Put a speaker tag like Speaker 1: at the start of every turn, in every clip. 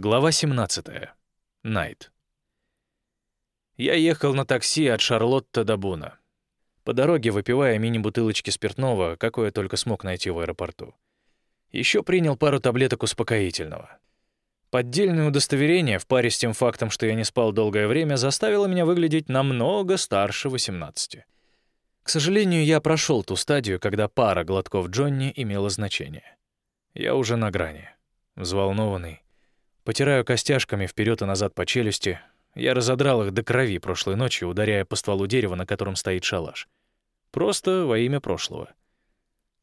Speaker 1: Глава 17. Найт. Я ехал на такси от Шарлотта до Буна. По дороге выпивая мини-бутылочки спиртного, какое только смог найти в аэропорту. Еще принял пару таблеток успокоительного. Поддельное удостоверение в паре с тем фактом, что я не спал долгое время, заставило меня выглядеть намного старше 18. К сожалению, я прошел ту стадию, когда пара глотков Джонни имела значение. Я уже на грани. Взволнованный, Потираю костяшками вперед и назад по челюсти. Я разодрал их до крови прошлой ночью, ударяя по стволу дерева, на котором стоит шалаш. Просто во имя прошлого.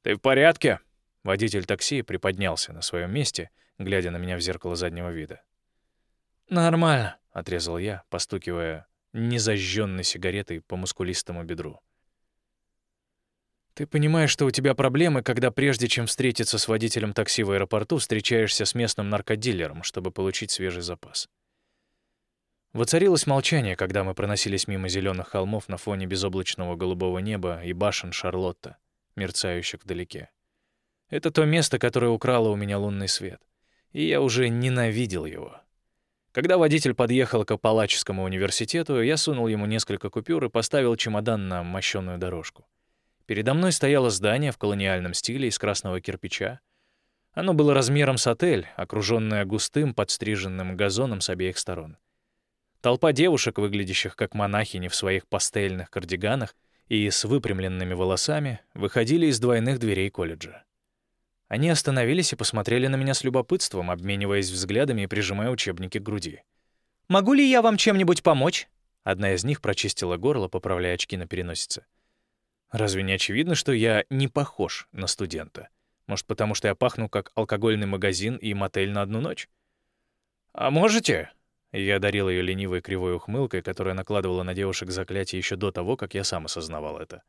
Speaker 1: «Ты в порядке?» Водитель такси приподнялся на своем месте, глядя на меня в зеркало заднего вида.
Speaker 2: «Нормально», —
Speaker 1: отрезал я, постукивая незажженной сигаретой по мускулистому бедру. Ты понимаешь, что у тебя проблемы, когда прежде чем встретиться с водителем такси в аэропорту, встречаешься с местным наркодилером, чтобы получить свежий запас. Воцарилось молчание, когда мы проносились мимо зеленых холмов на фоне безоблачного голубого неба и башен Шарлотта, мерцающих вдалеке. Это то место, которое украло у меня лунный свет. И я уже ненавидел его. Когда водитель подъехал к Апалаческому университету, я сунул ему несколько купюр и поставил чемодан на мощенную дорожку. Передо мной стояло здание в колониальном стиле из красного кирпича. Оно было размером с отель, окружённое густым подстриженным газоном с обеих сторон. Толпа девушек, выглядящих как монахини в своих пастельных кардиганах и с выпрямленными волосами, выходили из двойных дверей колледжа. Они остановились и посмотрели на меня с любопытством, обмениваясь взглядами и прижимая учебники к груди.
Speaker 2: «Могу ли я вам чем-нибудь помочь?»
Speaker 1: Одна из них прочистила горло, поправляя очки на переносице. Разве не очевидно, что я не похож на студента? Может, потому что я пахну как алкогольный магазин и мотель на одну ночь? А можете? Я одарил ее ленивой кривой ухмылкой, которая накладывала на девушек заклятие еще до того, как я сам осознавал это.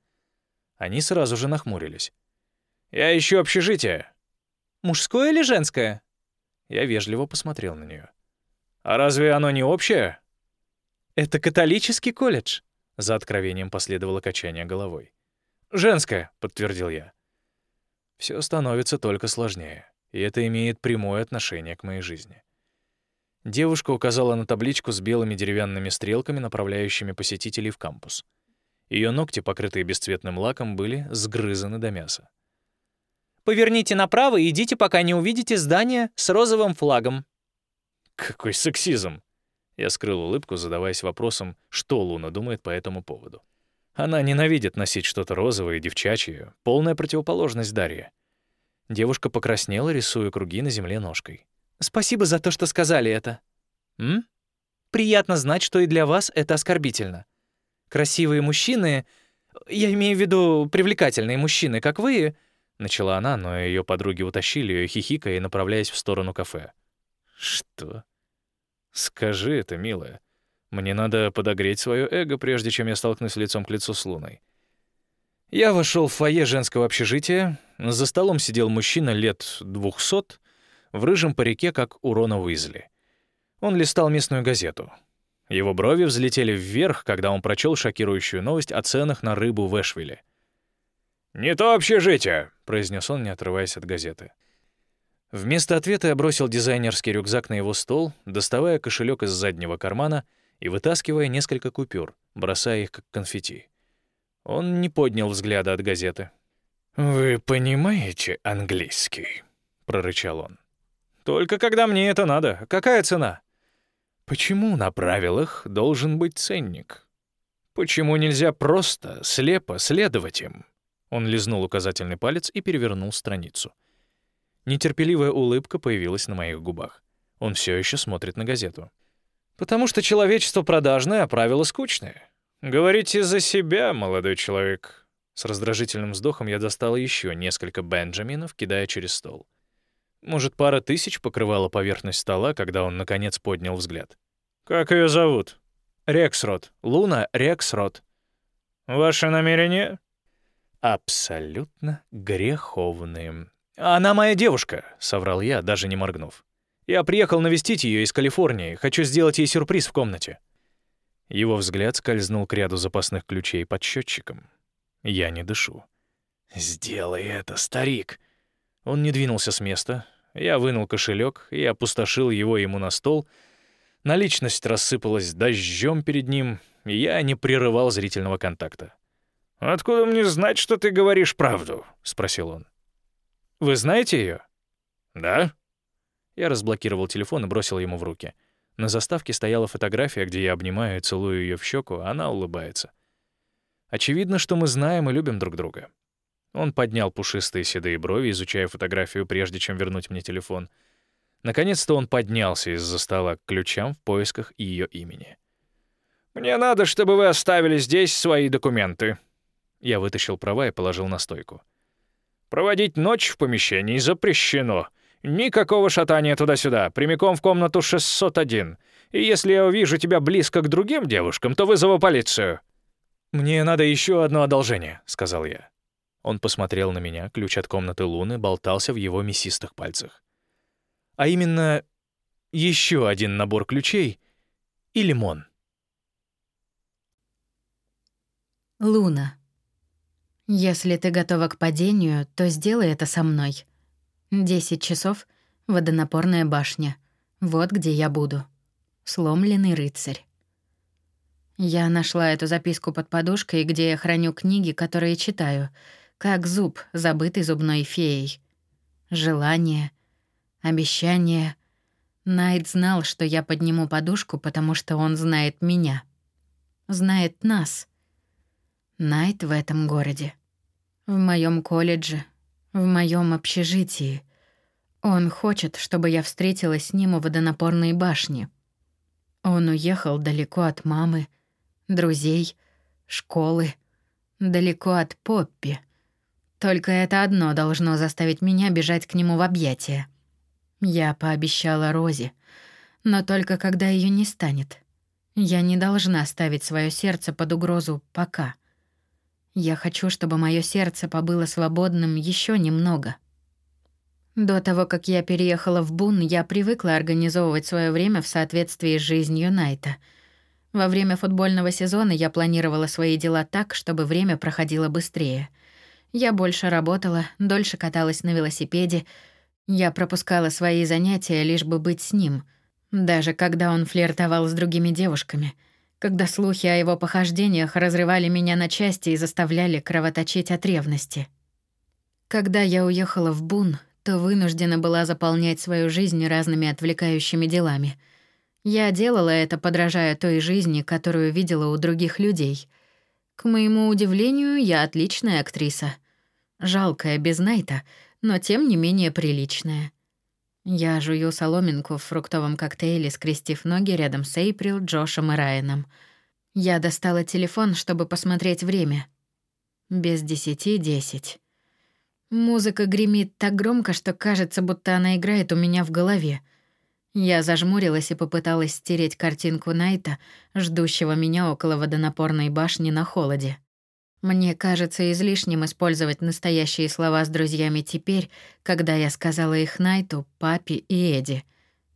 Speaker 1: Они сразу же нахмурились. «Я ищу общежитие».
Speaker 2: «Мужское или женское?»
Speaker 1: Я вежливо посмотрел на нее. «А разве оно не общее?»
Speaker 2: «Это католический колледж», —
Speaker 1: за откровением последовало качание головой.
Speaker 2: «Женская», —
Speaker 1: подтвердил я. Все становится только сложнее, и это имеет прямое отношение к моей жизни. Девушка указала на табличку с белыми деревянными стрелками, направляющими посетителей в кампус. Ее ногти, покрытые бесцветным лаком, были сгрызаны до мяса.
Speaker 2: «Поверните направо и идите, пока не увидите здание с розовым флагом».
Speaker 1: «Какой сексизм!» Я скрыл улыбку, задаваясь вопросом, что Луна думает по этому поводу. Она ненавидит носить что-то розовое и девчачье, полная противоположность Дарье. Девушка покраснела, рисуя круги на земле ножкой.
Speaker 2: «Спасибо за то, что сказали это».
Speaker 1: «М?»
Speaker 2: «Приятно знать, что и для вас это оскорбительно. Красивые мужчины, я имею в виду привлекательные мужчины, как вы...»
Speaker 1: Начала она, но ее подруги утащили ее, хихикая и направляясь в сторону кафе.
Speaker 2: «Что?»
Speaker 1: «Скажи это, милая. Мне надо подогреть свое эго, прежде чем я столкнусь лицом к лицу с Луной. Я вошел в фойе женского общежития. За столом сидел мужчина лет двухсот, в рыжем парике, как у Рона Уизли. Он листал местную газету. Его брови взлетели вверх, когда он прочел шокирующую новость о ценах на рыбу в Эшвилле. «Не то общежитие», — произнес он, не отрываясь от газеты. Вместо ответа я бросил дизайнерский рюкзак на его стол, доставая кошелек из заднего кармана — и вытаскивая несколько купюр, бросая их как конфетти. Он не поднял взгляда от газеты.
Speaker 3: «Вы понимаете английский?» — прорычал он.
Speaker 1: «Только когда мне это надо. Какая цена?»
Speaker 3: «Почему на правилах должен быть ценник?
Speaker 1: Почему нельзя просто, слепо следовать им?» Он лизнул указательный палец и перевернул страницу. Нетерпеливая улыбка появилась на моих губах. Он все еще смотрит на газету. Потому что человечество продажное, а правила скучные. Говорите за себя, молодой человек. С раздражительным вздохом я достал еще несколько бенджаминов, кидая через стол. Может, пара тысяч покрывала поверхность стола, когда он наконец поднял взгляд. Как ее зовут? Рексрод. Луна Рексрод. Ваше намерение? Абсолютно греховные. Она моя девушка, соврал я, даже не моргнув. Я приехал навестить ее из Калифорнии. Хочу сделать ей сюрприз в комнате». Его взгляд скользнул к ряду запасных ключей под счетчиком. Я не дышу. «Сделай это, старик!» Он не двинулся с места. Я вынул кошелек и опустошил его ему на стол. Наличность рассыпалась дождем перед ним, и я не прерывал зрительного контакта.
Speaker 3: «Откуда мне знать, что ты говоришь правду?» — спросил он.
Speaker 1: «Вы знаете ее?
Speaker 3: «Да».
Speaker 1: Я разблокировал телефон и бросил ему в руки. На заставке стояла фотография, где я обнимаю и целую ее в щеку, а она улыбается. Очевидно, что мы знаем и любим друг друга. Он поднял пушистые седые брови, изучая фотографию, прежде чем вернуть мне телефон. Наконец-то он поднялся из-за стола к ключам в поисках ее имени.
Speaker 3: «Мне надо, чтобы вы оставили здесь свои документы».
Speaker 1: Я вытащил права и положил на стойку.
Speaker 3: «Проводить ночь в помещении запрещено. Никакого шатания туда-сюда, прямиком в комнату 601. И если я увижу тебя близко к другим девушкам, то вызову полицию».
Speaker 1: «Мне надо еще одно одолжение», — сказал я. Он посмотрел на меня, ключ от комнаты Луны болтался в его мясистых пальцах. А именно, еще один набор ключей и лимон.
Speaker 4: Луна. Если ты готова к падению, то сделай это со мной. Десять часов, водонапорная башня. Вот где я буду. Сломленный рыцарь. Я нашла эту записку под подушкой, где я храню книги, которые читаю — как зуб, забытый зубной феей. Желание, обещание. Найт знал, что я подниму подушку, потому что он знает меня. Знает нас. Найт в этом городе. В моем колледже. В моем общежитии. Он хочет, чтобы я встретилась с ним у водонапорной башни. Он уехал далеко от мамы, друзей, школы, далеко от Поппи. Только это одно должно заставить меня бежать к нему в объятия. Я пообещала Розе, но только когда ее не станет. Я не должна ставить свое сердце под угрозу пока. Я хочу, чтобы мое сердце побыло свободным еще немного. До того, как я переехала в Бун, я привыкла организовывать свое время в соответствии с жизнью Найта. Во время футбольного сезона я планировала свои дела так, чтобы время проходило быстрее — я больше работала, дольше каталась на велосипеде. Я пропускала свои занятия, лишь бы быть с ним. Даже когда он флиртовал с другими девушками. Когда слухи о его похождениях разрывали меня на части и заставляли кровоточить от ревности. Когда я уехала в Бун, то вынуждена была заполнять свою жизнь разными отвлекающими делами. Я делала это, подражая той жизни, которую видела у других людей — к моему удивлению, я отличная актриса. Жалкая без Найта, но тем не менее приличная. Я жую соломинку в фруктовом коктейле, скрестив ноги рядом с Эйприл, Джошем и Райаном. Я достала телефон, чтобы посмотреть время. Без десяти десять. Музыка гремит так громко, что кажется, будто она играет у меня в голове — я зажмурилась и попыталась стереть картинку Найта, ждущего меня около водонапорной башни на холоде. Мне кажется излишним использовать настоящие слова с друзьями теперь, когда я сказала их Найту, папе и Эди.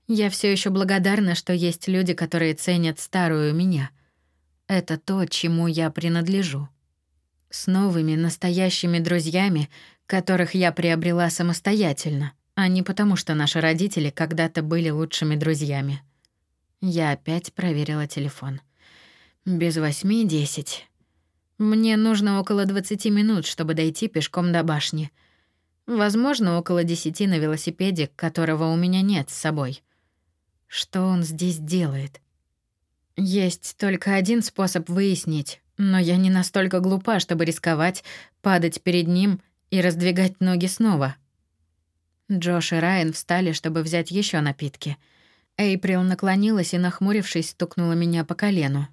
Speaker 4: Я все еще благодарна, что есть люди, которые ценят старую меня. Это то, чему я принадлежу. С новыми настоящими друзьями, которых я приобрела самостоятельно а не потому, что наши родители когда-то были лучшими друзьями. Я опять проверила телефон. Без восьми десять. Мне нужно около двадцати минут, чтобы дойти пешком до башни. Возможно, около десяти на велосипеде, которого у меня нет с собой. Что он здесь делает? Есть только один способ выяснить, но я не настолько глупа, чтобы рисковать, падать перед ним и раздвигать ноги снова. Джош и Райан встали, чтобы взять еще напитки. Эйприл наклонилась и, нахмурившись, стукнула меня по колену.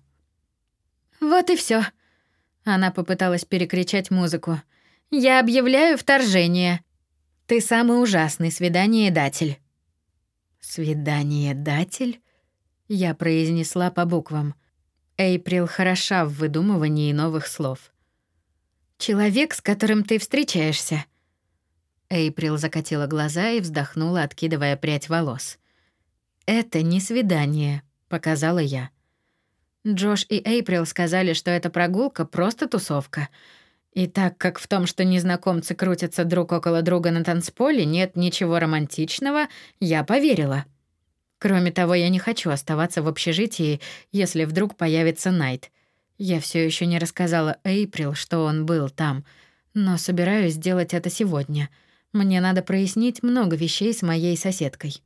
Speaker 4: «Вот и все. Она попыталась перекричать музыку. «Я объявляю вторжение. Ты самый ужасный свидание-датель». «Свидание-датель?» Я произнесла по буквам. Эйприл хороша в выдумывании новых слов. «Человек, с которым ты встречаешься», Эйприл закатила глаза и вздохнула, откидывая прядь волос. «Это не свидание», — показала я. Джош и Эйприл сказали, что эта прогулка — просто тусовка. И так как в том, что незнакомцы крутятся друг около друга на танцполе, нет ничего романтичного, я поверила. Кроме того, я не хочу оставаться в общежитии, если вдруг появится Найт. Я все еще не рассказала Эйприл, что он был там, но собираюсь сделать это сегодня. Мне надо прояснить много вещей с моей соседкой.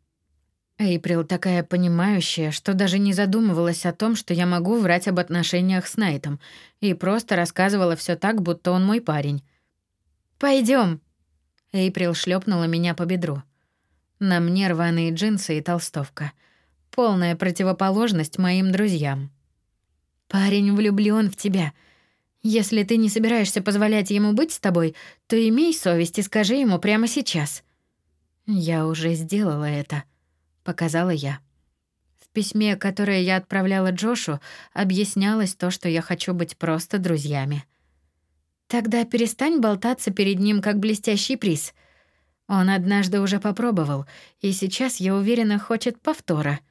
Speaker 4: Эйприл такая понимающая, что даже не задумывалась о том, что я могу врать об отношениях с Найтом, и просто рассказывала все так, будто он мой парень. Пойдем. Эйприл шлепнула меня по бедру. На мне рваные джинсы и толстовка. Полная противоположность моим друзьям. Парень влюблён в тебя. Если ты не собираешься позволять ему быть с тобой, то имей совесть и скажи ему прямо сейчас. Я уже сделала это показала я. В письме, которое я отправляла Джошу, объяснялось то, что я хочу быть просто друзьями. Тогда перестань болтаться перед ним как блестящий приз. Он однажды уже попробовал, и сейчас, я уверена, хочет повтора.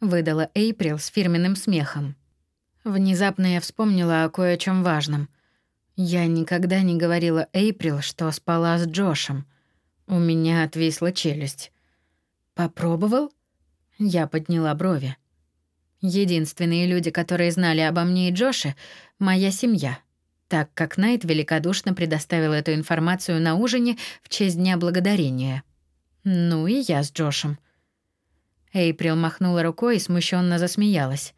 Speaker 4: Выдала Эйприл с фирменным смехом. Внезапно я вспомнила о кое чем важном. Я никогда не говорила Эйприл, что спала с Джошем. У меня отвисла челюсть. «Попробовал?» Я подняла брови. Единственные люди, которые знали обо мне и Джоше — моя семья, так как Найт великодушно предоставил эту информацию на ужине в честь Дня Благодарения. Ну и я с Джошем. Эйприл махнула рукой и смущенно засмеялась.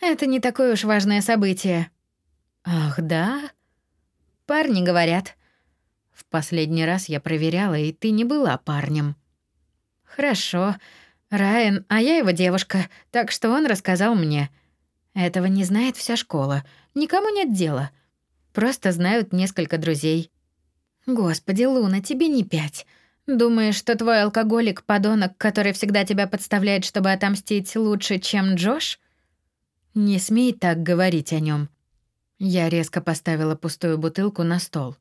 Speaker 4: «Это не такое уж важное событие». «Ах, да?» «Парни говорят». «В последний раз я проверяла, и ты не была парнем». «Хорошо. Райан, а я его девушка, так что он рассказал мне. Этого не знает вся школа. Никому нет дела. Просто знают несколько друзей». «Господи, Луна, тебе не пять. Думаешь, что твой алкоголик — подонок, который всегда тебя подставляет, чтобы отомстить лучше, чем Джош?» «Не смей так говорить о нем. Я резко поставила пустую бутылку на стол.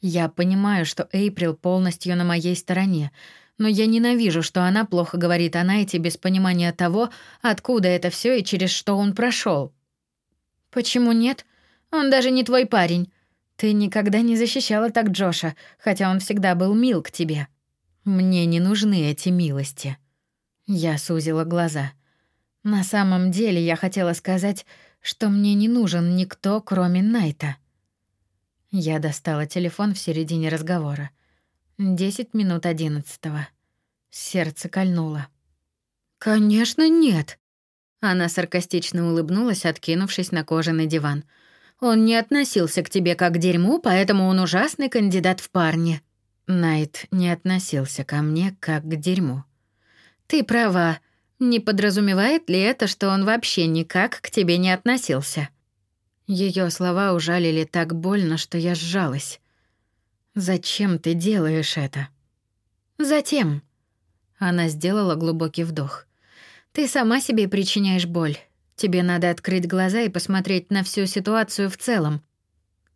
Speaker 4: Я понимаю, что Эйприл полностью на моей стороне, но я ненавижу, что она плохо говорит о Найте без понимания того, откуда это все и через что он прошел. «Почему нет? Он даже не твой парень. Ты никогда не защищала так Джоша, хотя он всегда был мил к тебе. Мне не нужны эти милости». Я сузила глаза. На самом деле я хотела сказать, что мне не нужен никто, кроме Найта. Я достала телефон в середине разговора. Десять минут одиннадцатого. Сердце кольнуло. «Конечно нет!» Она саркастично улыбнулась, откинувшись на кожаный диван. «Он не относился к тебе как к дерьму, поэтому он ужасный кандидат в парни». Найт не относился ко мне как к дерьму. «Ты права. Не подразумевает ли это, что он вообще никак к тебе не относился?» Ее слова ужалили так больно, что я сжалась. Зачем ты делаешь это? Затем. Она сделала глубокий вдох. Ты сама себе причиняешь боль. Тебе надо открыть глаза и посмотреть на всю ситуацию в целом.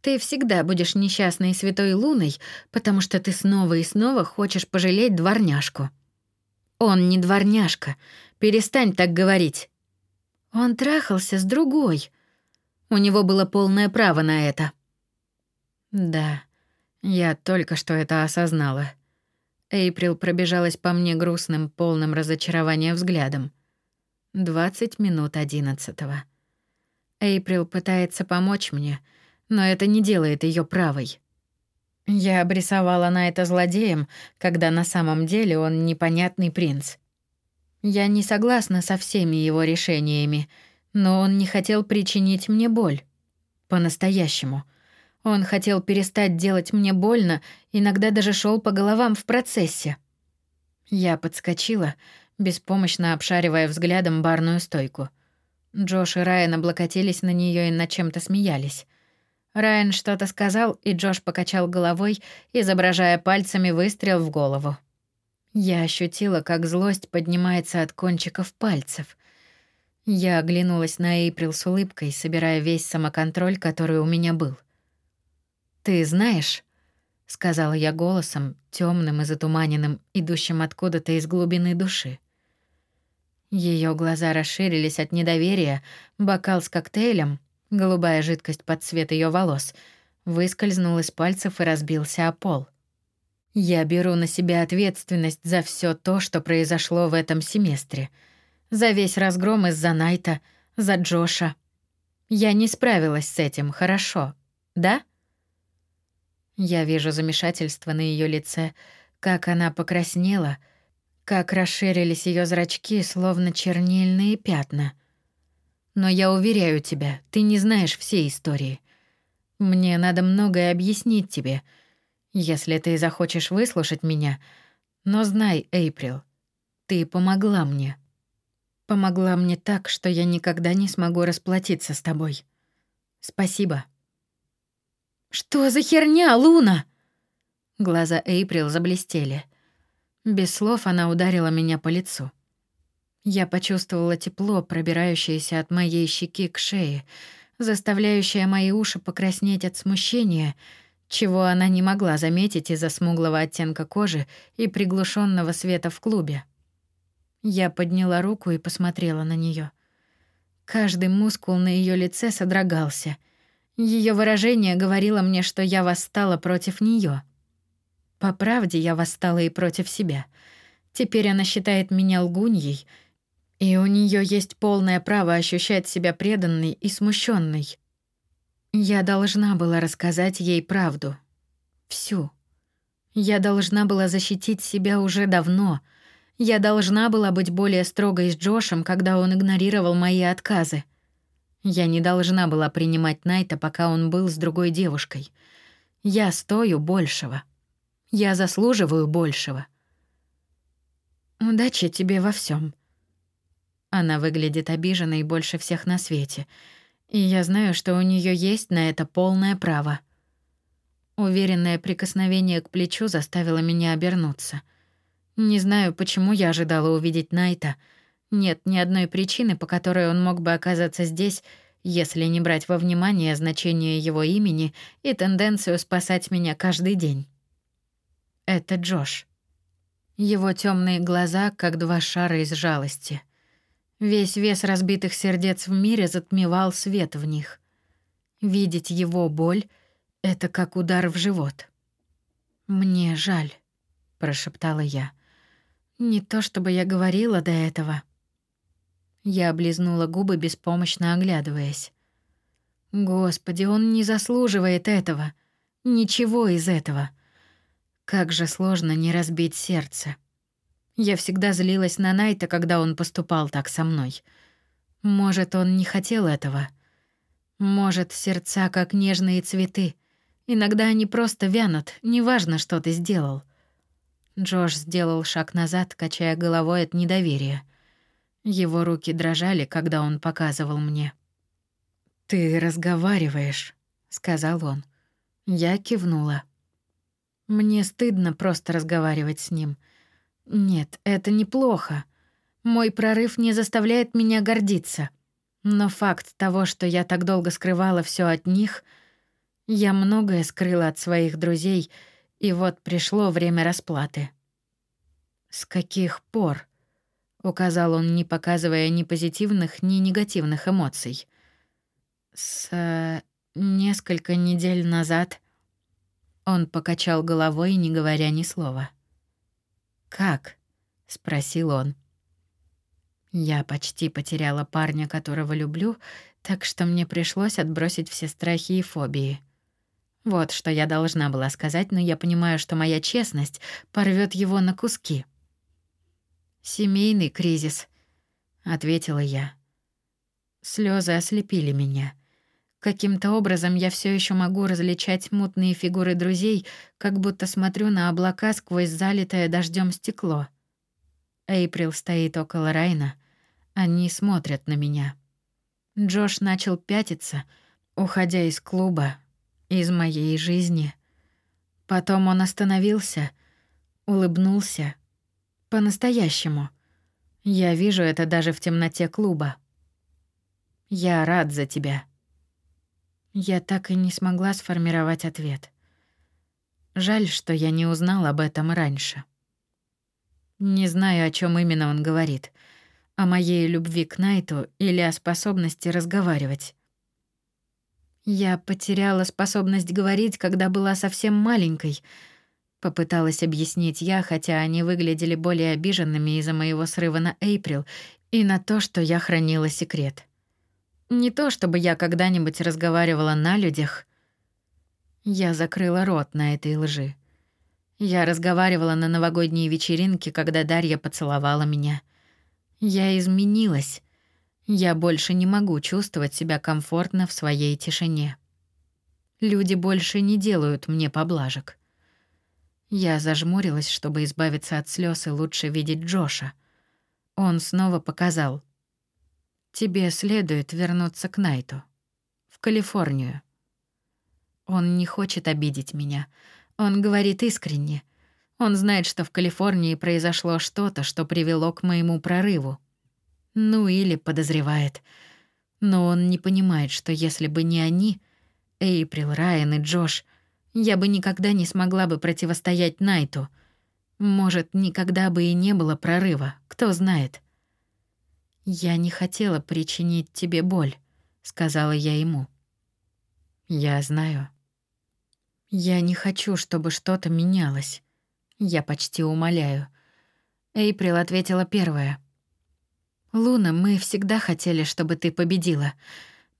Speaker 4: Ты всегда будешь несчастной святой луной, потому что ты снова и снова хочешь пожалеть дворняжку. Он не дворняжка. Перестань так говорить. Он трахался с другой. У него было полное право на это. Да. Я только что это осознала. Эйприл пробежалась по мне грустным, полным разочарования взглядом. 20 минут одиннадцатого. Эйприл пытается помочь мне, но это не делает ее правой. Я обрисовала на это злодеем, когда на самом деле он непонятный принц. Я не согласна со всеми его решениями, но он не хотел причинить мне боль. По-настоящему — он хотел перестать делать мне больно, иногда даже шел по головам в процессе. Я подскочила, беспомощно обшаривая взглядом барную стойку. Джош и Райан облокотились на нее и над чем-то смеялись. Райан что-то сказал, и Джош покачал головой, изображая пальцами выстрел в голову. Я ощутила, как злость поднимается от кончиков пальцев. Я оглянулась на Эйприл с улыбкой, собирая весь самоконтроль, который у меня был. «Ты знаешь», — сказала я голосом, темным и затуманенным, идущим откуда-то из глубины души. Ее глаза расширились от недоверия, бокал с коктейлем, голубая жидкость под цвет ее волос, выскользнул из пальцев и разбился о пол. Я беру на себя ответственность за все то, что произошло в этом семестре. За весь разгром из-за Найта, за Джоша. Я не справилась с этим, хорошо, да? Я вижу замешательство на ее лице, как она покраснела, как расширились ее зрачки, словно чернильные пятна. Но я уверяю тебя, ты не знаешь всей истории. Мне надо многое объяснить тебе, если ты захочешь выслушать меня. Но знай, Эйприл, ты помогла мне. Помогла мне так, что я никогда не смогу расплатиться с тобой. Спасибо. Что за херня, Луна? Глаза Эйприл заблестели. Без слов она ударила меня по лицу. Я почувствовала тепло, пробирающееся от моей щеки к шее, заставляющее мои уши покраснеть от смущения, чего она не могла заметить из-за смуглого оттенка кожи и приглушенного света в клубе. Я подняла руку и посмотрела на нее. Каждый мускул на ее лице содрогался. Ее выражение говорило мне, что я восстала против нее. По правде, я восстала и против себя. Теперь она считает меня лгуньей, и у нее есть полное право ощущать себя преданной и смущенной. Я должна была рассказать ей правду. Всю. Я должна была защитить себя уже давно — я должна была быть более строгой с Джошем, когда он игнорировал мои отказы. Я не должна была принимать Найта, пока он был с другой девушкой. Я стою большего. Я заслуживаю большего. Удачи тебе во всем. Она выглядит обиженной больше всех на свете, и я знаю, что у нее есть на это полное право. Уверенное прикосновение к плечу заставило меня обернуться — не знаю, почему я ожидала увидеть Найта. Нет ни одной причины, по которой он мог бы оказаться здесь, если не брать во внимание значение его имени и тенденцию спасать меня каждый день. Это Джош. Его темные глаза, как два шара из жалости. Весь вес разбитых сердец в мире затмевал свет в них. Видеть его боль — это как удар в живот. «Мне жаль», — прошептала я. Не то чтобы я говорила до этого. Я облизнула губы, беспомощно оглядываясь. Господи, он не заслуживает этого. Ничего из этого. Как же сложно не разбить сердце. Я всегда злилась на Найта, когда он поступал так со мной. Может, он не хотел этого. Может, сердца как нежные цветы. Иногда они просто вянут, неважно, что ты сделал. Джош сделал шаг назад, качая головой от недоверия. Его руки дрожали, когда он показывал мне. «Ты разговариваешь», — сказал он. Я кивнула. Мне стыдно просто разговаривать с ним. Нет, это неплохо. Мой прорыв не заставляет меня гордиться. Но факт того, что я так долго скрывала все от них, я многое скрыла от своих друзей — и вот пришло время расплаты. «С каких пор?» — указал он, не показывая ни позитивных, ни негативных эмоций. «С... Э, несколько недель назад...» Он покачал головой, не говоря ни слова. «Как?» — спросил он. Я почти потеряла парня, которого люблю, так что мне пришлось отбросить все страхи и фобии. Вот что я должна была сказать, но я понимаю, что моя честность порвет его на куски. «Семейный кризис», — ответила я. Слезы ослепили меня. Каким-то образом я все еще могу различать мутные фигуры друзей, как будто смотрю на облака сквозь залитое дождем стекло. Эйприл стоит около Райна. Они смотрят на меня. Джош начал пятиться, уходя из клуба, из моей жизни. Потом он остановился, улыбнулся. По-настоящему. Я вижу это даже в темноте клуба. Я рад за тебя. Я так и не смогла сформировать ответ. Жаль, что я не узнал об этом раньше. Не знаю, о чем именно он говорит. О моей любви к Найту или о способности разговаривать. Я потеряла способность говорить, когда была совсем маленькой. Попыталась объяснить я, хотя они выглядели более обиженными из-за моего срыва на Эйприл и на то, что я хранила секрет. Не то, чтобы я когда-нибудь разговаривала на людях. Я закрыла рот на этой лжи. Я разговаривала на новогодней вечеринке, когда Дарья поцеловала меня. Я изменилась. Я больше не могу чувствовать себя комфортно в своей тишине. Люди больше не делают мне поблажек. Я зажмурилась, чтобы избавиться от слез и лучше видеть Джоша. Он снова показал. «Тебе следует вернуться к Найту. В Калифорнию». Он не хочет обидеть меня. Он говорит искренне. Он знает, что в Калифорнии произошло что-то, что привело к моему прорыву. Ну или подозревает. Но он не понимает, что если бы не они, Эйприл, Райан и Джош, я бы никогда не смогла бы противостоять Найту. Может, никогда бы и не было прорыва, кто знает. «Я не хотела причинить тебе боль», — сказала я ему. «Я знаю», я не хочу, чтобы что-то менялось. Я почти умоляю. Эйприл ответила первая. Луна, мы всегда хотели, чтобы ты победила.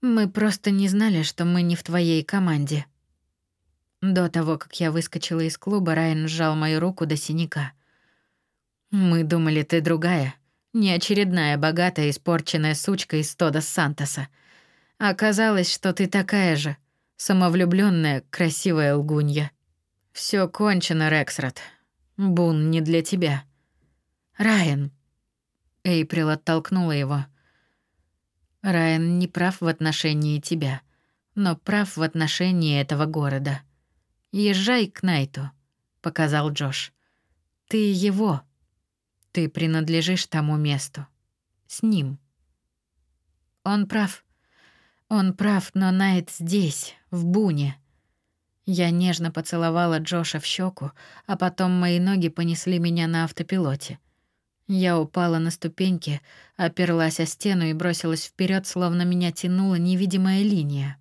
Speaker 4: Мы просто не знали, что мы не в твоей команде. До того, как я выскочила из клуба, Райан сжал мою руку до синяка. Мы думали, ты другая, не очередная богатая испорченная сучка из Тода Сантоса. Оказалось, что ты такая же — Самовлюбленная, красивая лгунья. Все кончено, Рексрот. Бун не для тебя. Райан. Эйприл оттолкнула его. Райан не прав в отношении тебя, но прав в отношении этого города. Езжай к Найту, показал Джош. Ты его. Ты принадлежишь тому месту. С ним. Он прав. Он прав, но Найт здесь, в Буне. Я нежно поцеловала Джоша в щеку, а потом мои ноги понесли меня на автопилоте. Я упала на ступеньки, оперлась о стену и бросилась вперед, словно меня тянула невидимая линия.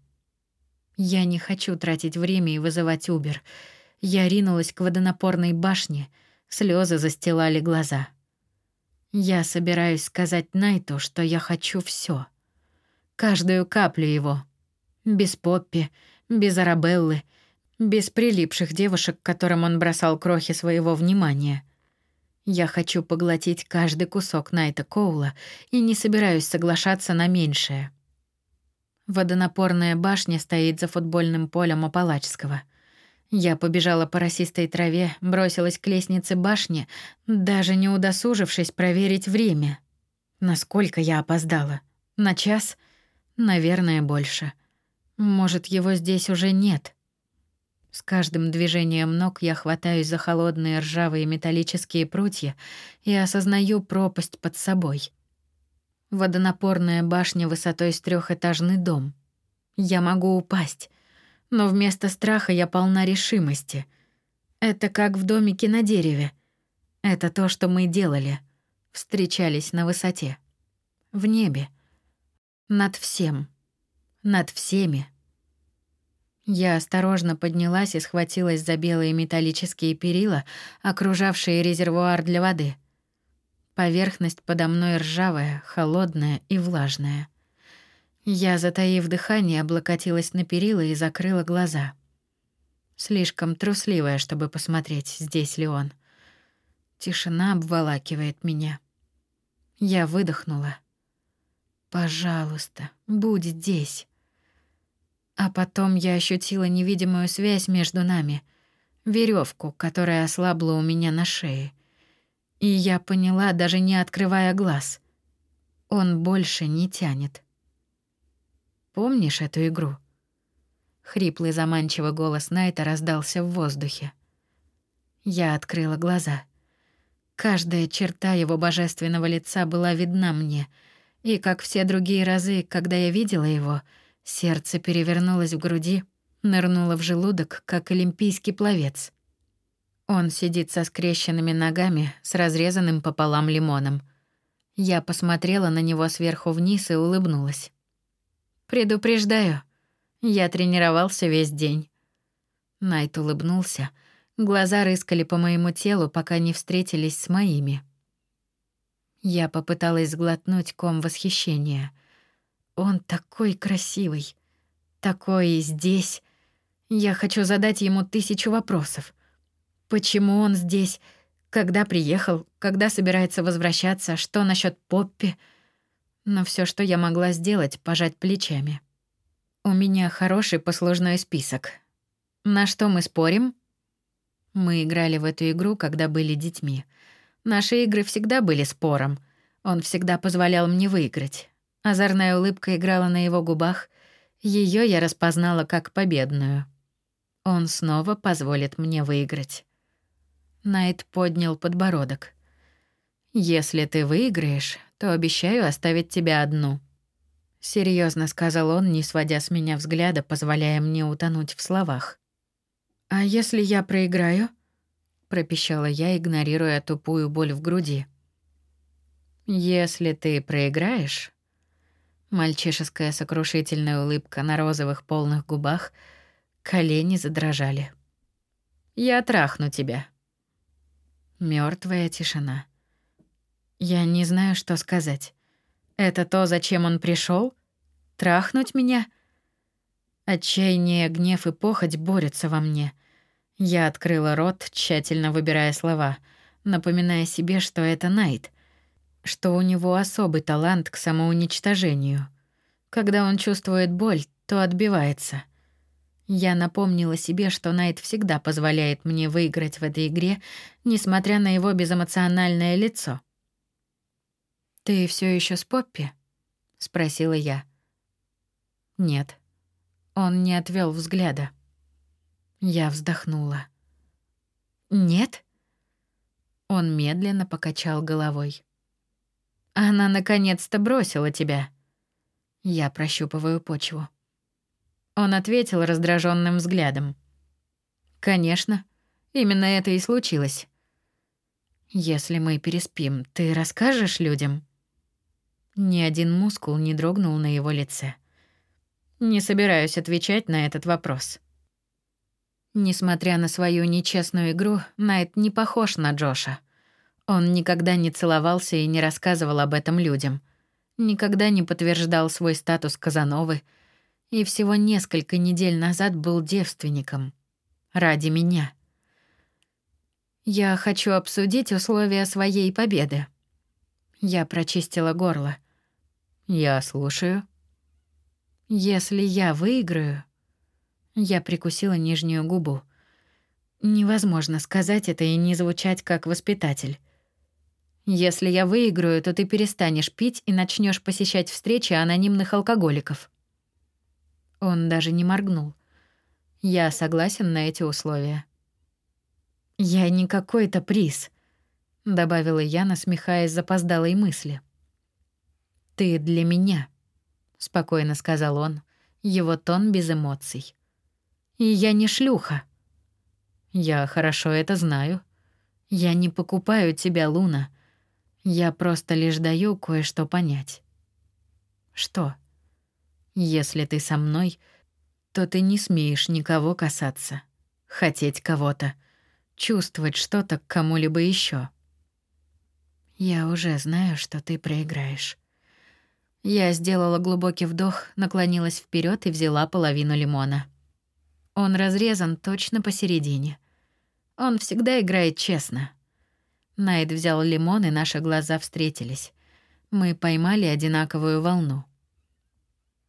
Speaker 4: Я не хочу тратить время и вызывать Убер. Я ринулась к водонапорной башне, слезы застилали глаза. Я собираюсь сказать Найту, что я хочу все каждую каплю его. Без Поппи, без Арабеллы, без прилипших девушек, которым он бросал крохи своего внимания. Я хочу поглотить каждый кусок Найта Коула и не собираюсь соглашаться на меньшее. Водонапорная башня стоит за футбольным полем Апалачского. Я побежала по росистой траве, бросилась к лестнице башни, даже не удосужившись проверить время. Насколько я опоздала? На час? Наверное, больше. Может, его здесь уже нет. С каждым движением ног я хватаюсь за холодные ржавые металлические прутья и осознаю пропасть под собой. Водонапорная башня высотой с трехэтажный дом. Я могу упасть, но вместо страха я полна решимости. Это как в домике на дереве. Это то, что мы делали. Встречались на высоте. В небе. Над всем. Над всеми. Я осторожно поднялась и схватилась за белые металлические перила, окружавшие резервуар для воды. Поверхность подо мной ржавая, холодная и влажная. Я, затаив дыхание, облокотилась на перила и закрыла глаза. Слишком трусливая, чтобы посмотреть, здесь ли он. Тишина обволакивает меня. Я выдохнула. Пожалуйста, будь здесь. А потом я ощутила невидимую связь между нами, веревку, которая ослабла у меня на шее. И я поняла, даже не открывая глаз, он больше не тянет. Помнишь эту игру? Хриплый заманчивый голос Найта раздался в воздухе. Я открыла глаза. Каждая черта его божественного лица была видна мне — и, как все другие разы, когда я видела его, сердце перевернулось в груди, нырнуло в желудок, как олимпийский пловец. Он сидит со скрещенными ногами, с разрезанным пополам лимоном. Я посмотрела на него сверху вниз и улыбнулась. «Предупреждаю, Я тренировался весь день. Найт улыбнулся. Глаза рыскали по моему телу, пока не встретились с моими. Я попыталась сглотнуть ком восхищения. Он такой красивый, такой здесь. Я хочу задать ему тысячу вопросов. Почему он здесь? Когда приехал? Когда собирается возвращаться? Что насчет Поппи? Но все, что я могла сделать, пожать плечами. У меня хороший послужной список. На что мы спорим? Мы играли в эту игру, когда были детьми. Наши игры всегда были спором. Он всегда позволял мне выиграть. Озорная улыбка играла на его губах. Ее я распознала как победную. Он снова позволит мне выиграть. Найт поднял подбородок. Если ты выиграешь, то обещаю оставить тебя одну. Серьезно сказал он, не сводя с меня взгляда, позволяя мне утонуть в словах. А если я проиграю? пропищала я, игнорируя тупую боль в груди. Если ты проиграешь, мальчишеская сокрушительная улыбка на розовых полных губах, колени задрожали. Я трахну тебя. Мертвая тишина. Я не знаю, что сказать. Это то, зачем он пришел? Трахнуть меня? Отчаяние, гнев и похоть борются во мне. Я открыла рот, тщательно выбирая слова, напоминая себе, что это Найт, что у него особый талант к самоуничтожению. Когда он чувствует боль, то отбивается. Я напомнила себе, что Найт всегда позволяет мне выиграть в этой игре, несмотря на его безэмоциональное лицо. «Ты все еще с Поппи?» — спросила я. «Нет». Он не отвел взгляда. Я вздохнула. «Нет?» Он медленно покачал головой. Она наконец-то бросила тебя. Я прощупываю почву. Он ответил раздраженным взглядом. Конечно, именно это и случилось. Если мы переспим, ты расскажешь людям? Ни один мускул не дрогнул на его лице. Не собираюсь отвечать на этот вопрос. Несмотря на свою нечестную игру, Найт не похож на Джоша. Он никогда не целовался и не рассказывал об этом людям. Никогда не подтверждал свой статус Казановы. И всего несколько недель назад был девственником. Ради меня. Я хочу обсудить условия своей победы. Я прочистила горло. Я слушаю. Если я выиграю... Я прикусила нижнюю губу. Невозможно сказать это и не звучать как воспитатель. Если я выиграю, то ты перестанешь пить и начнешь посещать встречи анонимных алкоголиков. Он даже не моргнул. Я согласен на эти условия. Я не какой-то приз, добавила я, насмехаясь запоздалой мысли. Ты для меня, спокойно сказал он, его тон без эмоций. И я не шлюха. Я хорошо это знаю. Я не покупаю тебя, Луна. Я просто лишь даю кое-что понять. Что? Если ты со мной, то ты не смеешь никого касаться, хотеть кого-то, чувствовать что-то к кому-либо еще. Я уже знаю, что ты проиграешь. Я сделала глубокий вдох, наклонилась вперед и взяла половину лимона. Он разрезан точно посередине. Он всегда играет честно. Найд взял лимон, и наши глаза встретились. Мы поймали одинаковую волну.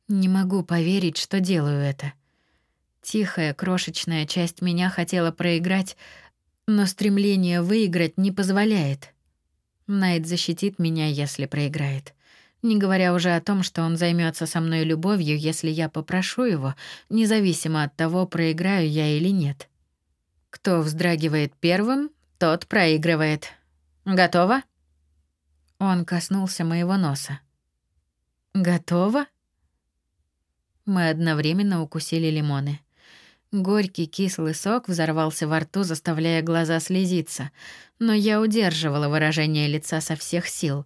Speaker 4: Не могу поверить, что делаю это. Тихая, крошечная часть меня хотела проиграть, но стремление выиграть не позволяет. Найд защитит меня, если проиграет. Не говоря уже о том, что он займется со мной любовью, если я попрошу его, независимо от того, проиграю я или нет. Кто вздрагивает первым, тот проигрывает. Готово? Он коснулся моего носа. Готово? Мы одновременно укусили лимоны. Горький кислый сок взорвался во рту, заставляя глаза слезиться, но я удерживала выражение лица со всех сил.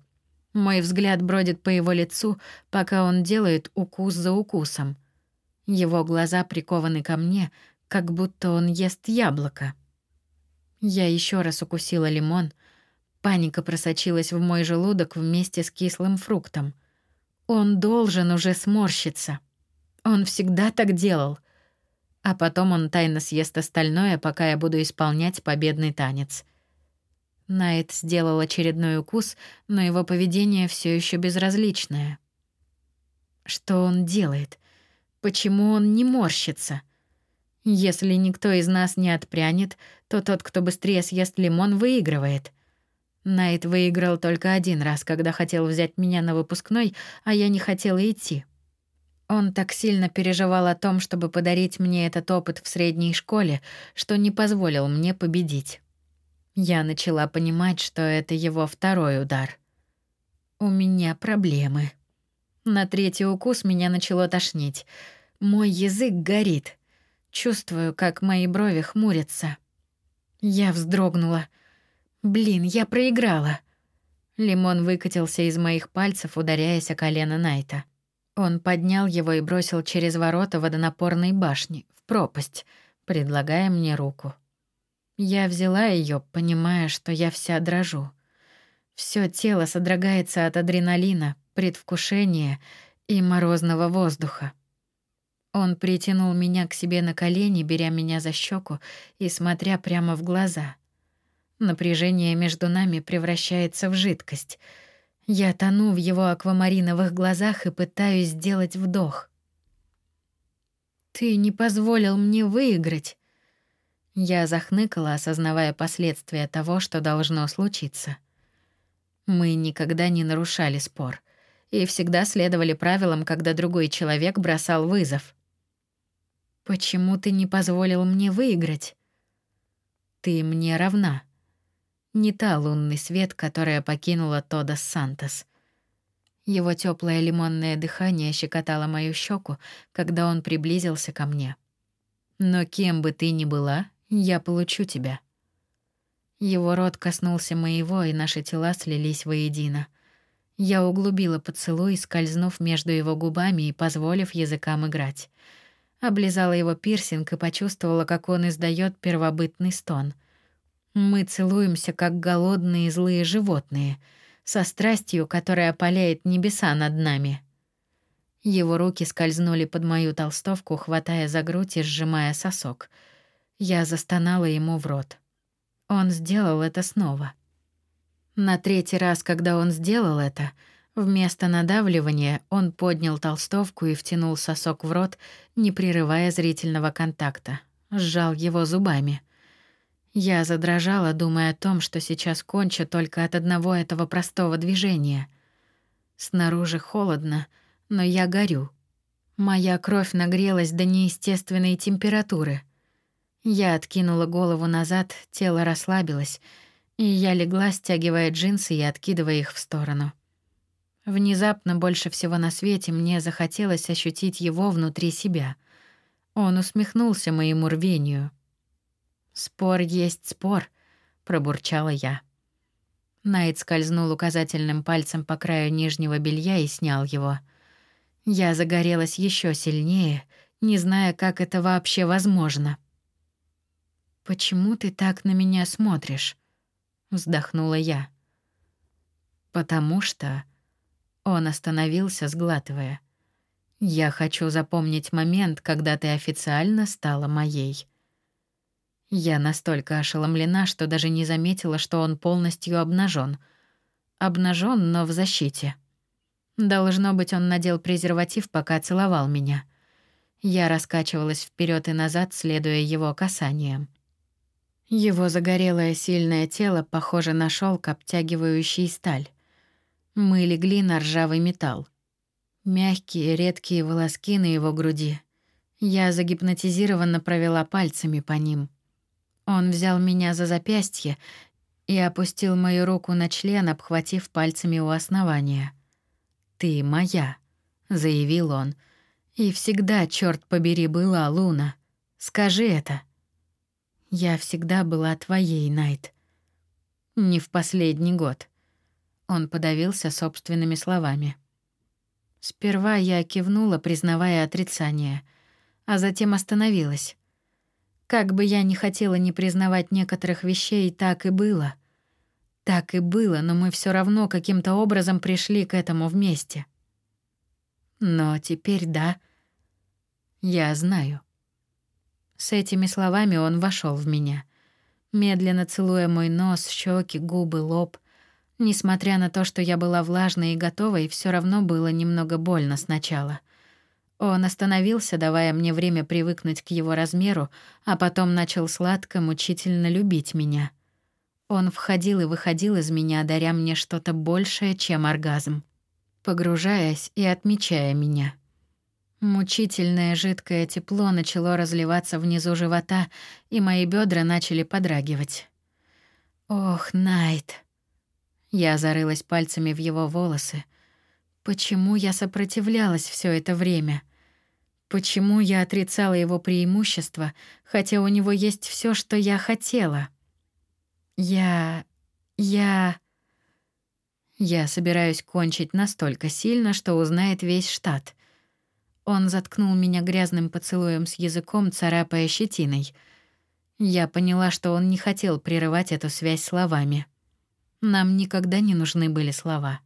Speaker 4: Мой взгляд бродит по его лицу, пока он делает укус за укусом. Его глаза прикованы ко мне, как будто он ест яблоко. Я еще раз укусила лимон. Паника просочилась в мой желудок вместе с кислым фруктом. Он должен уже сморщиться. Он всегда так делал. А потом он тайно съест остальное, пока я буду исполнять победный танец. Найт сделал очередной укус, но его поведение все еще безразличное. Что он делает? Почему он не морщится? Если никто из нас не отпрянет, то тот, кто быстрее съест лимон, выигрывает. Найт выиграл только один раз, когда хотел взять меня на выпускной, а я не хотела идти. Он так сильно переживал о том, чтобы подарить мне этот опыт в средней школе, что не позволил мне победить. Я начала понимать, что это его второй удар. У меня проблемы. На третий укус меня начало тошнить. Мой язык горит. Чувствую, как мои брови хмурятся. Я вздрогнула. Блин, я проиграла. Лимон выкатился из моих пальцев, ударяясь о колено Найта. Он поднял его и бросил через ворота водонапорной башни, в пропасть, предлагая мне руку. Я взяла ее, понимая, что я вся дрожу. Все тело содрогается от адреналина, предвкушения и морозного воздуха. Он притянул меня к себе на колени, беря меня за щеку и смотря прямо в глаза. Напряжение между нми превращается в жидкость. Я тону в его аквамариновых глазах и пытаюсь сделать вдох. «Ты не позволил мне выиграть», я захныкала, осознавая последствия того, что должно случиться. Мы никогда не нарушали спор и всегда следовали правилам, когда другой человек бросал вызов. «Почему ты не позволил мне выиграть?» «Ты мне равна. Не та лунный свет, которая покинула Тода Сантос». Его теплое лимонное дыхание щекотало мою щеку, когда он приблизился ко мне. «Но кем бы ты ни была, я получу тебя. Его рот коснулся моего, и наши тела слились воедино. Я углубила поцелуй, скользнув между его губами и позволив языкам играть. Облизала его пирсинг и почувствовала, как он издает первобытный стон. Мы целуемся, как голодные злые животные, со страстью, которая опаляет небеса над нами. Его руки скользнули под мою толстовку, хватая за грудь и сжимая сосок — я застонала ему в рот. Он сделал это снова. На третий раз, когда он сделал это, вместо надавливания он поднял толстовку и втянул сосок в рот, не прерывая зрительного контакта. Сжал его зубами. Я задрожала, думая о том, что сейчас кончу только от одного этого простого движения. Снаружи холодно, но я горю. Моя кровь нагрелась до неестественной температуры — я откинула голову назад, тело расслабилось, и я легла, стягивая джинсы и откидывая их в сторону. Внезапно больше всего на свете мне захотелось ощутить его внутри себя. Он усмехнулся моему рвению. «Спор есть спор», — пробурчала я. Найт скользнул указательным пальцем по краю нижнего белья и снял его. Я загорелась еще сильнее, не зная, как это вообще возможно. «Почему ты так на меня смотришь?» — вздохнула я. «Потому что...» Он остановился, сглатывая. «Я хочу запомнить момент, когда ты официально стала моей». Я настолько ошеломлена, что даже не заметила, что он полностью обнажен. Обнажен, но в защите. Должно быть, он надел презерватив, пока целовал меня. Я раскачивалась вперед и назад, следуя его касаниям. Его загорелое сильное тело похоже на шелк, обтягивающий сталь. Мы легли на ржавый металл. Мягкие, редкие волоски на его груди. Я загипнотизированно провела пальцами по ним. Он взял меня за запястье и опустил мою руку на член, обхватив пальцами у основания. «Ты моя», — заявил он. «И всегда, черт побери, была Луна. Скажи это». Я всегда была твоей, Найт. Не в последний год. Он подавился собственными словами. Сперва я кивнула, признавая отрицание. а затем остановилась. Как бы я ни хотела не признавать некоторых вещей, так и было. Так и было, но мы все равно каким-то образом пришли к этому вместе. Но теперь да. Я знаю. С этими словами он вошел в меня, медленно целуя мой нос, щеки, губы, лоб. Несмотря на то, что я была влажной и готовой, все равно было немного больно сначала. Он остановился, давая мне время привыкнуть к его размеру, а потом начал сладко, мучительно любить меня. Он входил и выходил из меня, даря мне что-то большее, чем оргазм, погружаясь и отмечая меня. Мучительное жидкое тепло начало разливаться внизу живота, и мои бедра начали подрагивать. Ох, Найт. Я зарылась пальцами в его волосы. Почему я сопротивлялась все это время? Почему я отрицала его преимущества, хотя у него есть все, что я хотела? Я... я... Я собираюсь кончить настолько сильно, что узнает весь штат — он заткнул меня грязным поцелуем с языком, царапая щетиной. Я поняла, что он не хотел прерывать эту связь словами. Нам никогда не нужны были слова.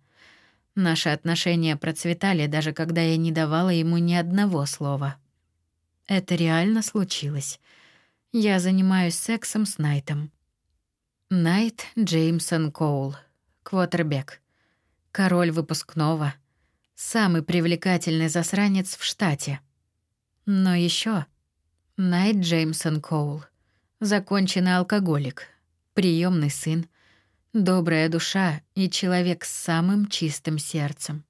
Speaker 4: Наши отношения процветали, даже когда я не давала ему ни одного слова. Это реально случилось. Я занимаюсь сексом с Найтом. Найт Джеймсон Коул, квотербек, король выпускного — Самый привлекательный засранец в штате. Но еще Найт Джеймсон Коул. Законченный алкоголик, приемный сын, добрая душа и человек с самым чистым сердцем.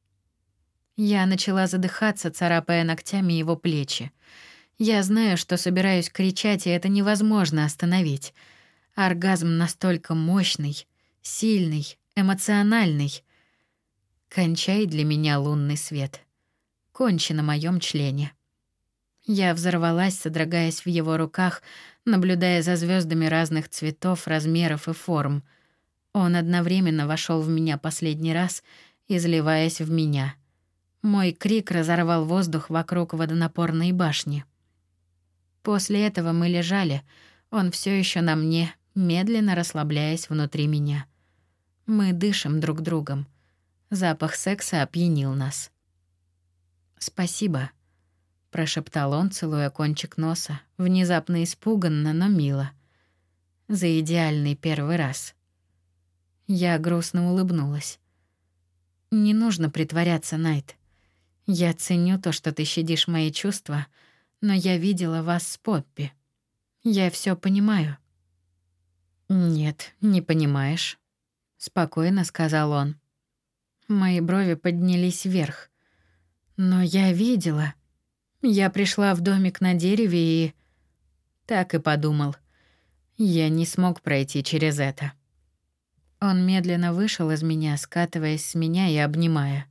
Speaker 4: Я начала задыхаться, царапая ногтями его плечи. Я знаю, что собираюсь кричать, и это невозможно остановить. Оргазм настолько мощный, сильный, эмоциональный — Кончай для меня лунный свет. Кончи на моем члене. Я взорвалась, содрогаясь в его руках, наблюдая за звездами разных цветов, размеров и форм. Он одновременно вошел в меня последний раз, изливаясь в меня. Мой крик разорвал воздух вокруг водонапорной башни. После этого мы лежали, он все еще на мне, медленно расслабляясь внутри меня. Мы дышим друг другом. Запах секса опьянил нас. «Спасибо», — прошептал он, целуя кончик носа, внезапно испуганно, но мило. «За идеальный первый раз». Я грустно улыбнулась. «Не нужно притворяться, Найт. Я ценю то, что ты щадишь мои чувства, но я видела вас с Поппи. Я все понимаю». «Нет, не понимаешь», — спокойно сказал он. Мои брови поднялись вверх. Но я видела. Я пришла в домик на дереве и... Так и подумал. Я не смог пройти через это. Он медленно вышел из меня, скатываясь с меня и обнимая.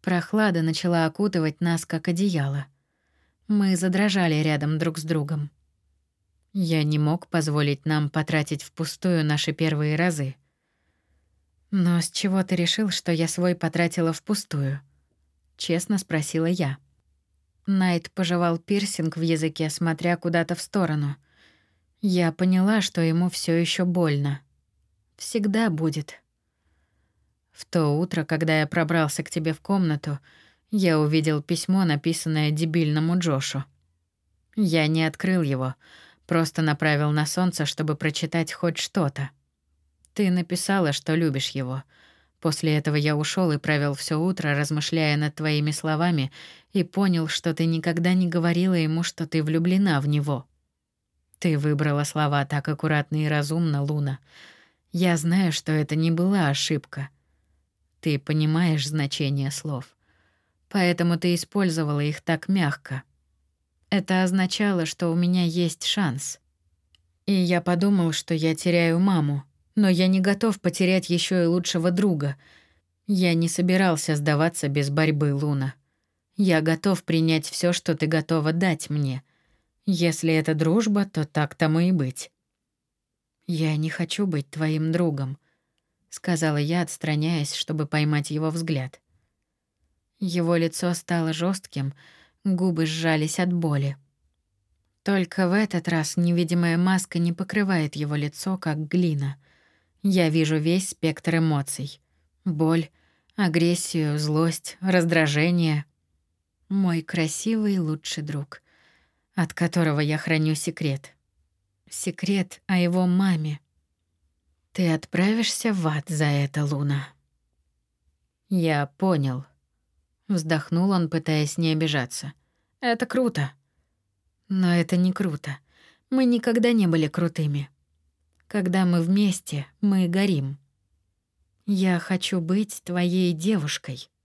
Speaker 4: Прохлада начала окутывать нас, как одеяло. Мы задрожали рядом друг с другом. Я не мог позволить нам потратить впустую наши первые разы. «Но с чего ты решил, что я свой потратила впустую?» — честно спросила я. Найт пожевал пирсинг в языке, смотря куда-то в сторону. Я поняла, что ему все еще больно. Всегда будет. В то утро, когда я пробрался к тебе в комнату, я увидел письмо, написанное дебильному Джошу. Я не открыл его, просто направил на солнце, чтобы прочитать хоть что-то. Ты написала, что любишь его. После этого я ушел и провел все утро, размышляя над твоими словами, и понял, что ты никогда не говорила ему, что ты влюблена в него. Ты выбрала слова так аккуратно и разумно, Луна. Я знаю, что это не была ошибка. Ты понимаешь значение слов. Поэтому ты использовала их так мягко. Это означало, что у меня есть шанс. И я подумал, что я теряю маму, но я не готов потерять еще и лучшего друга. Я не собирался сдаваться без борьбы, Луна. Я готов принять все, что ты готова дать мне. Если это дружба, то так тому и быть. Я не хочу быть твоим другом, сказала я, отстраняясь, чтобы поймать его взгляд. Его лицо стало жестким, Губы сжались от боли. Только в этот раз невидимая маска не покрывает его лицо, как глина. Я вижу весь спектр эмоций. Боль, агрессию, злость, раздражение. Мой красивый лучший друг, от которого я храню секрет. Секрет о его маме. Ты отправишься в ад за это, Луна. Я понял. Вздохнул он, пытаясь не обижаться. Это круто. Но это не круто. Мы никогда не были крутыми. Когда мы вместе, мы горим. Я хочу быть твоей девушкой.